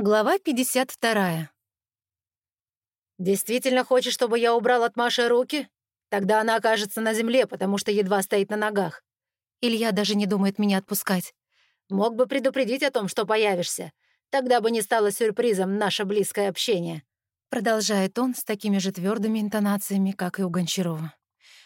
Глава 52. «Действительно хочешь, чтобы я убрал от Маши руки? Тогда она окажется на земле, потому что едва стоит на ногах». Илья даже не думает меня отпускать. «Мог бы предупредить о том, что появишься. Тогда бы не стало сюрпризом наше близкое общение». Продолжает он с такими же твердыми интонациями, как и у Гончарова.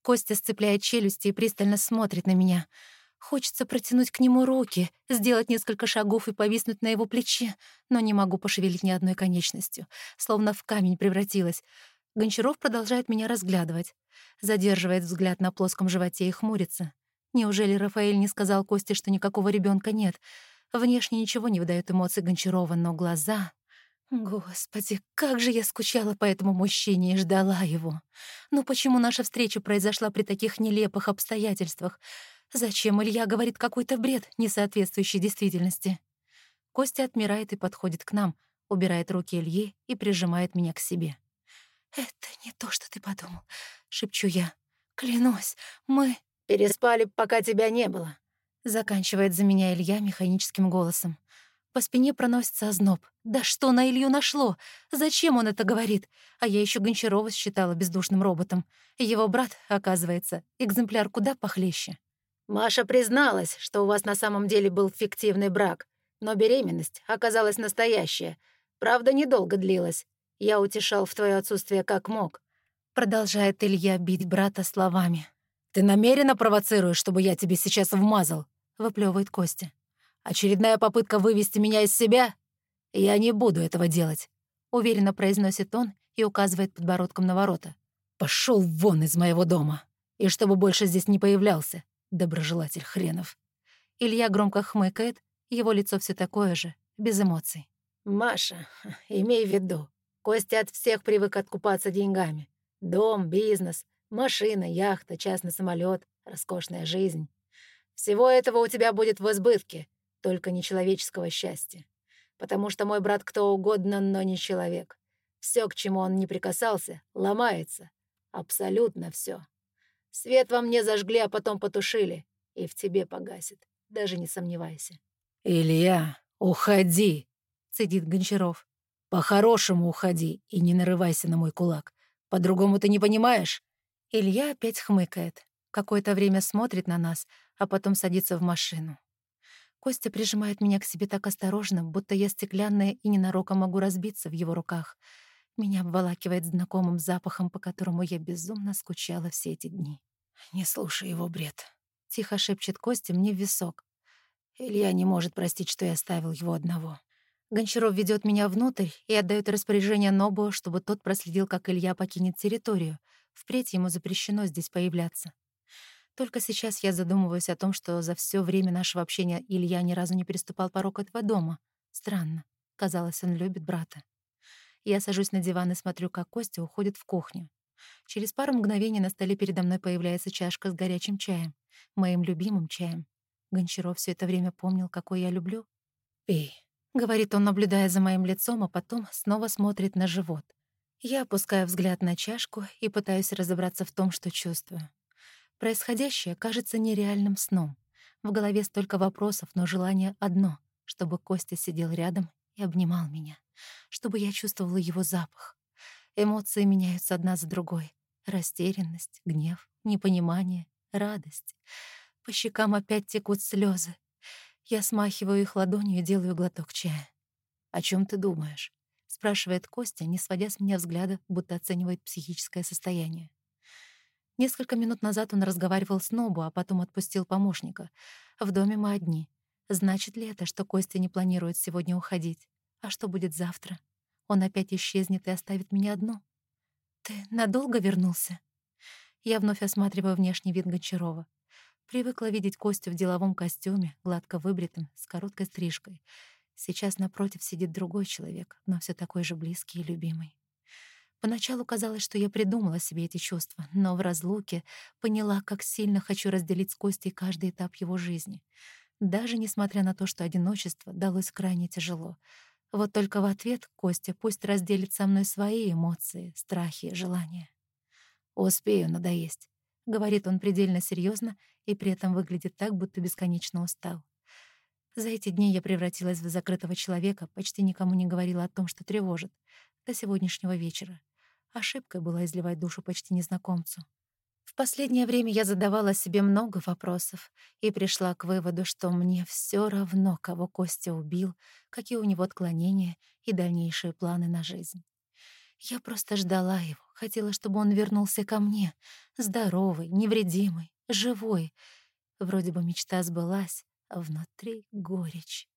Костя сцепляет челюсти и пристально смотрит на меня — Хочется протянуть к нему руки, сделать несколько шагов и повиснуть на его плече, но не могу пошевелить ни одной конечностью, словно в камень превратилась. Гончаров продолжает меня разглядывать, задерживает взгляд на плоском животе и хмурится. Неужели Рафаэль не сказал Косте, что никакого ребенка нет? Внешне ничего не выдает эмоций Гончарова, но глаза... Господи, как же я скучала по этому мужчине и ждала его. Но ну почему наша встреча произошла при таких нелепых обстоятельствах? Зачем Илья говорит какой-то бред, не соответствующий действительности? Костя отмирает и подходит к нам, убирает руки Ильи и прижимает меня к себе. «Это не то, что ты подумал», — шепчу я. «Клянусь, мы...» «Переспали, пока тебя не было», — заканчивает за меня Илья механическим голосом. По спине проносится озноб. Да что на Илью нашло? Зачем он это говорит? А я еще Гончарова считала бездушным роботом. Его брат, оказывается, экземпляр куда похлеще. Маша призналась, что у вас на самом деле был фиктивный брак, но беременность оказалась настоящая. Правда, недолго длилась. Я утешал в твое отсутствие как мог. Продолжает Илья бить брата словами. «Ты намеренно провоцируешь, чтобы я тебе сейчас вмазал?» — выплевывает Костя. «Очередная попытка вывести меня из себя? Я не буду этого делать», — уверенно произносит он и указывает подбородком на ворота. Пошел вон из моего дома, и чтобы больше здесь не появлялся доброжелатель хренов. Илья громко хмыкает, его лицо все такое же, без эмоций. «Маша, имей в виду, Костя от всех привык откупаться деньгами. Дом, бизнес, машина, яхта, частный самолет, роскошная жизнь. Всего этого у тебя будет в избытке, только нечеловеческого счастья. Потому что мой брат кто угодно, но не человек. Все, к чему он не прикасался, ломается. Абсолютно все. Свет во мне зажгли, а потом потушили. И в тебе погасит. Даже не сомневайся. «Илья, уходи!» — цедит Гончаров. «По-хорошему уходи и не нарывайся на мой кулак. По-другому ты не понимаешь?» Илья опять хмыкает. Какое-то время смотрит на нас, а потом садится в машину. Костя прижимает меня к себе так осторожно, будто я стеклянная и ненароком могу разбиться в его руках — меня обволакивает знакомым запахом, по которому я безумно скучала все эти дни. «Не слушай его бред», — тихо шепчет Костя мне в висок. «Илья не может простить, что я оставил его одного». Гончаров ведет меня внутрь и отдает распоряжение Нобу, чтобы тот проследил, как Илья покинет территорию. Впредь ему запрещено здесь появляться. Только сейчас я задумываюсь о том, что за все время нашего общения Илья ни разу не переступал порог этого дома. Странно. Казалось, он любит брата. Я сажусь на диван и смотрю, как Костя уходит в кухню. Через пару мгновений на столе передо мной появляется чашка с горячим чаем. Моим любимым чаем. Гончаров все это время помнил, какой я люблю. «Пей», — говорит он, наблюдая за моим лицом, а потом снова смотрит на живот. Я опускаю взгляд на чашку и пытаюсь разобраться в том, что чувствую. Происходящее кажется нереальным сном. В голове столько вопросов, но желание одно — чтобы Костя сидел рядом и обнимал меня чтобы я чувствовала его запах. Эмоции меняются одна за другой. Растерянность, гнев, непонимание, радость. По щекам опять текут слезы. Я смахиваю их ладонью и делаю глоток чая. «О чем ты думаешь?» — спрашивает Костя, не сводя с меня взгляда, будто оценивает психическое состояние. Несколько минут назад он разговаривал с Нобу, а потом отпустил помощника. В доме мы одни. Значит ли это, что Костя не планирует сегодня уходить? А что будет завтра? Он опять исчезнет и оставит меня одну? Ты надолго вернулся? Я вновь осматриваю внешний вид Гончарова. Привыкла видеть Костю в деловом костюме, гладко выбритым, с короткой стрижкой. Сейчас напротив сидит другой человек, но все такой же близкий и любимый. Поначалу казалось, что я придумала себе эти чувства, но в разлуке поняла, как сильно хочу разделить с Костей каждый этап его жизни. Даже несмотря на то, что одиночество далось крайне тяжело — вот только в ответ Костя пусть разделит со мной свои эмоции, страхи желания. «Успею надоесть», — говорит он предельно серьезно и при этом выглядит так, будто бесконечно устал. За эти дни я превратилась в закрытого человека, почти никому не говорила о том, что тревожит, до сегодняшнего вечера. Ошибкой была изливать душу почти незнакомцу. В последнее время я задавала себе много вопросов и пришла к выводу, что мне все равно, кого Костя убил, какие у него отклонения и дальнейшие планы на жизнь. Я просто ждала его, хотела, чтобы он вернулся ко мне, здоровый, невредимый, живой. Вроде бы мечта сбылась, а внутри горечь.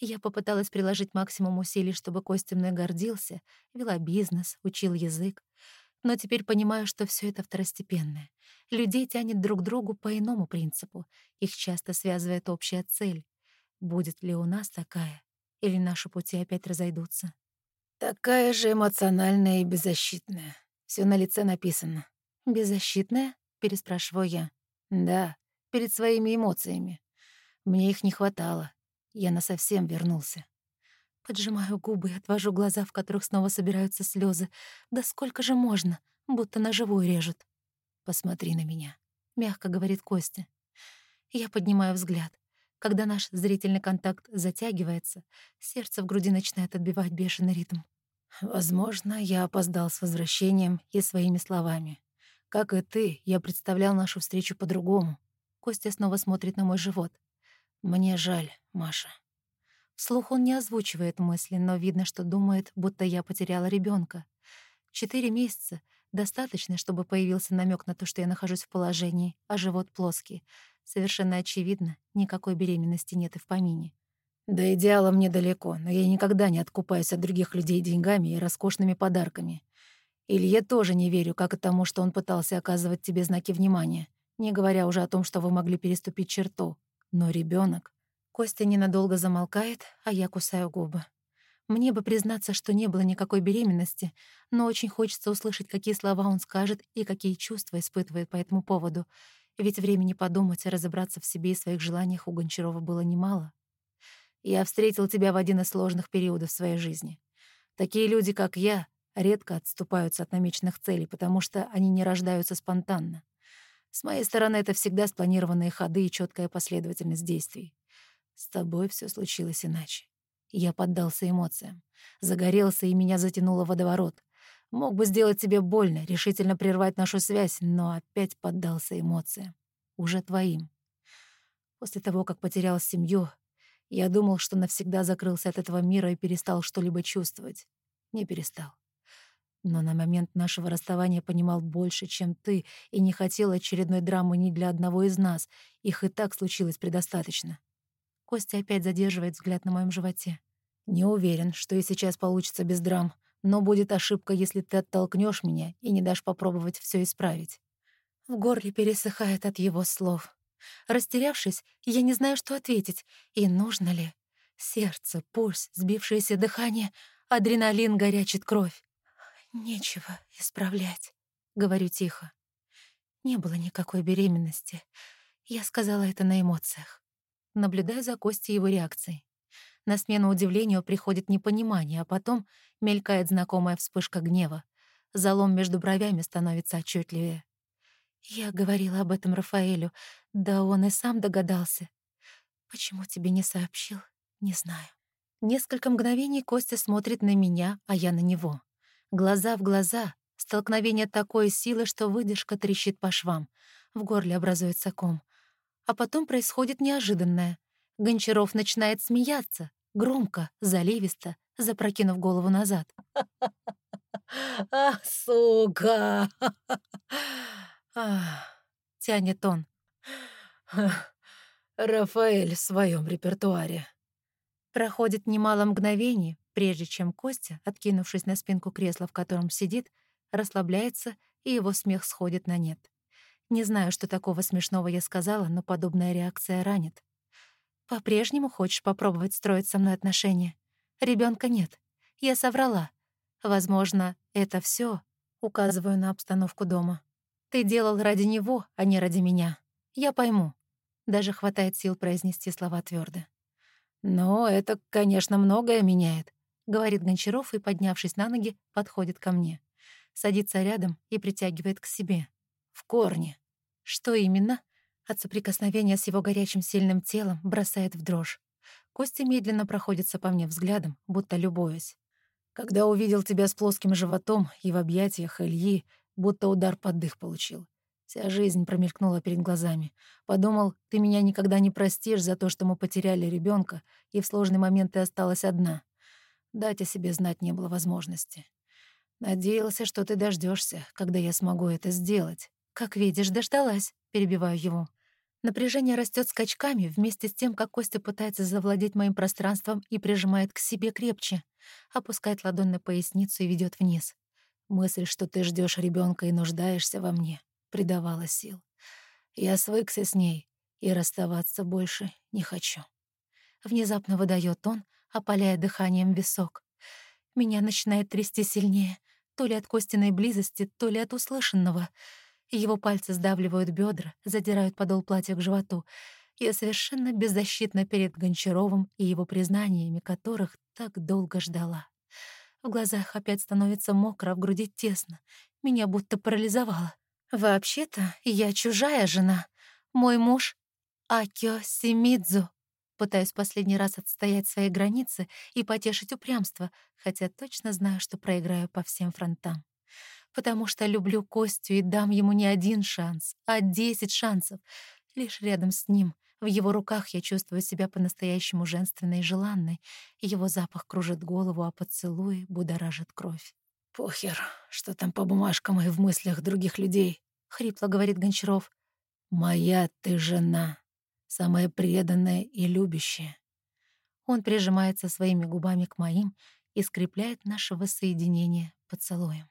Я попыталась приложить максимум усилий, чтобы Костя мной гордился, вела бизнес, учил язык. Но теперь понимаю, что все это второстепенное. Людей тянет друг к другу по иному принципу. Их часто связывает общая цель. Будет ли у нас такая? Или наши пути опять разойдутся? Такая же эмоциональная и беззащитная. Все на лице написано. «Беззащитная?» — переспрашиваю я. Да, перед своими эмоциями. Мне их не хватало. Я насовсем вернулся. Поджимаю губы и отвожу глаза, в которых снова собираются слезы. Да сколько же можно? Будто на живую режут. «Посмотри на меня», — мягко говорит Костя. Я поднимаю взгляд. Когда наш зрительный контакт затягивается, сердце в груди начинает отбивать бешеный ритм. Возможно, я опоздал с возвращением и своими словами. Как и ты, я представлял нашу встречу по-другому. Костя снова смотрит на мой живот. Мне жаль, Маша. Вслух он не озвучивает мысли, но видно, что думает, будто я потеряла ребенка. Четыре месяца — достаточно, чтобы появился намек на то, что я нахожусь в положении, а живот плоский. Совершенно очевидно, никакой беременности нет и в помине. До идеала мне далеко, но я никогда не откупаюсь от других людей деньгами и роскошными подарками. Илье тоже не верю, как и тому, что он пытался оказывать тебе знаки внимания, не говоря уже о том, что вы могли переступить черту. Но ребенок. Костя ненадолго замолкает, а я кусаю губы. Мне бы признаться, что не было никакой беременности, но очень хочется услышать, какие слова он скажет и какие чувства испытывает по этому поводу. Ведь времени подумать и разобраться в себе и своих желаниях у Гончарова было немало. Я встретил тебя в один из сложных периодов своей жизни. Такие люди, как я, редко отступаются от намеченных целей, потому что они не рождаются спонтанно. С моей стороны, это всегда спланированные ходы и четкая последовательность действий. С тобой все случилось иначе. Я поддался эмоциям. Загорелся, и меня затянуло водоворот. Мог бы сделать тебе больно, решительно прервать нашу связь, но опять поддался эмоциям. Уже твоим. После того, как потерял семью, я думал, что навсегда закрылся от этого мира и перестал что-либо чувствовать. Не перестал но на момент нашего расставания понимал больше, чем ты, и не хотел очередной драмы ни для одного из нас. Их и так случилось предостаточно. Костя опять задерживает взгляд на моем животе. Не уверен, что и сейчас получится без драм, но будет ошибка, если ты оттолкнешь меня и не дашь попробовать все исправить. В горле пересыхает от его слов. Растерявшись, я не знаю, что ответить. И нужно ли? Сердце, пульс, сбившееся дыхание, адреналин горячит кровь. «Нечего исправлять», — говорю тихо. Не было никакой беременности. Я сказала это на эмоциях. Наблюдаю за Костей его реакцией. На смену удивлению приходит непонимание, а потом мелькает знакомая вспышка гнева. Залом между бровями становится отчетливее. Я говорила об этом Рафаэлю, да он и сам догадался. Почему тебе не сообщил, не знаю. Несколько мгновений Костя смотрит на меня, а я на него. Глаза в глаза, столкновение такой силы, что выдержка трещит по швам. В горле образуется ком. А потом происходит неожиданное. Гончаров начинает смеяться, громко, заливисто, запрокинув голову назад. «А, сука!» Тянет он. Рафаэль в своем репертуаре. Проходит немало мгновений, прежде чем Костя, откинувшись на спинку кресла, в котором сидит, расслабляется, и его смех сходит на нет. Не знаю, что такого смешного я сказала, но подобная реакция ранит. «По-прежнему хочешь попробовать строить со мной отношения? Ребенка нет. Я соврала. Возможно, это все. указываю на обстановку дома. Ты делал ради него, а не ради меня. Я пойму. Даже хватает сил произнести слова твердо. Но это, конечно, многое меняет говорит Гончаров и, поднявшись на ноги, подходит ко мне. Садится рядом и притягивает к себе. В корне. Что именно? От соприкосновения с его горячим сильным телом бросает в дрожь. Костя медленно проходится по мне взглядом, будто любуясь. Когда увидел тебя с плоским животом и в объятиях Ильи, будто удар под дых получил. Вся жизнь промелькнула перед глазами. Подумал, ты меня никогда не простишь за то, что мы потеряли ребенка, и в сложный момент ты осталась одна. Дать о себе знать не было возможности. Надеялся, что ты дождешься, когда я смогу это сделать. Как видишь, дождалась, перебиваю его. Напряжение растет скачками вместе с тем, как Костя пытается завладеть моим пространством и прижимает к себе крепче, опускает ладонь на поясницу и ведет вниз. Мысль, что ты ждешь ребенка и нуждаешься во мне, придавала сил. Я свыкся с ней и расставаться больше не хочу. Внезапно выдает он, опаляя дыханием висок. Меня начинает трясти сильнее, то ли от Костиной близости, то ли от услышанного — его пальцы сдавливают бедра, задирают подол платья к животу. Я совершенно беззащитна перед Гончаровым и его признаниями, которых так долго ждала. В глазах опять становится мокро, в груди тесно. Меня будто парализовало. Вообще-то я чужая жена. Мой муж — Акё Симидзу. Пытаюсь последний раз отстоять свои границы и потешить упрямство, хотя точно знаю, что проиграю по всем фронтам потому что люблю Костю и дам ему не один шанс, а десять шансов. Лишь рядом с ним, в его руках я чувствую себя по-настоящему женственной и желанной. Его запах кружит голову, а поцелуи будоражит кровь. «Похер, что там по бумажкам и в мыслях других людей», — хрипло говорит Гончаров. «Моя ты жена, самая преданная и любящая». Он прижимается своими губами к моим и скрепляет наше воссоединение поцелуем.